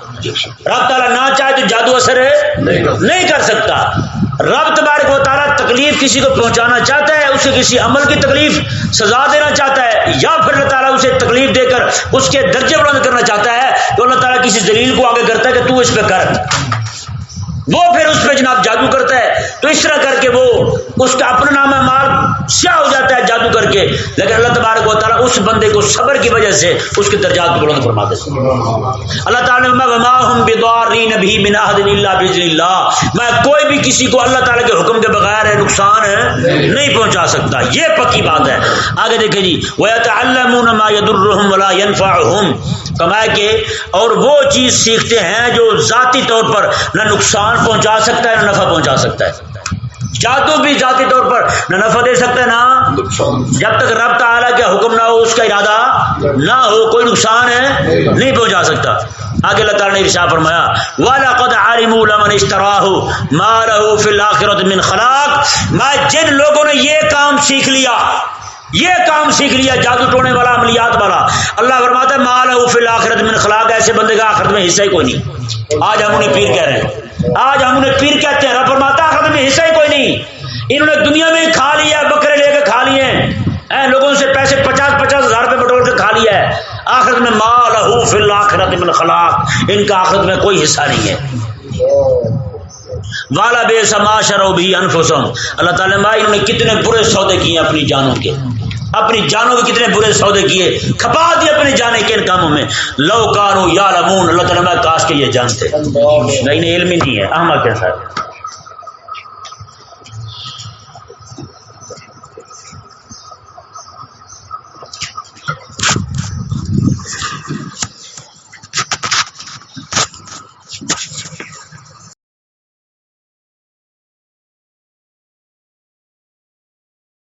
رب تعالی نہ چاہے تو جادو اثر ہے نہیں کر سکتا۔ رب تبارک و تعالیٰ تکلیف کسی کو پہنچانا چاہتا ہے، اسے کسی عمل کی تکلیف سزا دینا چاہتا ہے، یا پھر اللہ تعالیٰ اسے تکلیف دے کر اس کے درجے بلند کرنا چاہتا ہے، تو اللہ تعالیٰ کسی دلیل کو آگے کرتا ہے کہ تو اس پہ کر۔ وہ پھر اس پہ جناب جادو کرتا ہے۔ تو اس طرح کر کے وہ اس کا اپنا نام مال، سیاہ ہو جاتا ہے جادو کر کے۔ لیکن اللہ تبارک و تعالیٰ اس بندے کو صبر کی وجہ سے اس کے درجات بلند فرما دیتے اللہ تعالیٰ نے وما ہم بدوارین بھی من احد الا باذن اللہ میں کوئی بھی کسی کو اللہ تعالیٰ کے حکم کے بغیر ہے، نقصان ہے، نہیں پہنچا سکتا۔ یہ پکی بات ہے۔ آگے دیکھیں جی وَيَتَعَلَّمُونَ مَا يَدُرُّهُمْ وَلَا يَنفَعُهُمْ۔ کمائے کے اور وہ چیز سیکھتے ہیں جو ذاتی طور پر نہ نقصان پہنچا سکتا ہے، نہ نفع پہنچا سکتا ہے۔ جادو بھی ذاتی طور پر نہ نفع دے سکتا ہے، نہ جب تک رب تعالیٰ کا حکم نہ ہو، اس کا ارادہ نہ ہو، کوئی نقصان ہے، نہیں پہنچا سکتا۔ آگے اللہ تعالیٰ نے ارشاد فرمایا، وَلَقَدْ عَلِمُوا لَمَنِ اشْتَرَاهُ مَا لَهُ فِي الْآخِرَةِ مِنْ خَلَاقٍ۔ میں جن لوگوں نے یہ کام سیکھ لیا یہ کام سیکھ لیا، جادو ٹونے والا، عملیات والا۔ اللہ فرماتا ہے، مال فی الآخرت من خلاق ایسے بندے کا آخرت میں حصہ ہی کوئی نہیں۔ آج ہم انہیں پیر کہہ رہے ہیں۔ آج ہم انہیں پیر کہتے ہیں۔ رب فرماتا آخرت میں حصہ ہی کوئی نہیں۔ انہوں نے دنیا میں کھا لیا، بکرے لے کے کھا لیے۔ ہیں لوگوں سے پیسے پچاس پچاس ہزار روپے بٹور کے کھا لیا ہے۔ آخرت میں مال فی الآخرت من خلاق ان کا آخرت میں کوئی حصہ نہیں ہے۔ والا بے سما شرو بھی انفسم اللہ تعالیٰ انہوں نے کتنے برے سودے کیے اپنی جانوں کے۔ اپنی جانوں کے کتنے برے سودے کیے، کھپا دیے اپنے جانے کے ان کاموں میں۔ لو کارو یا لمون اللہ تعالیٰ کاش کے یہ جانتے نہیں، علم ہی نہیں ہے۔ احمد کے ساتھ۔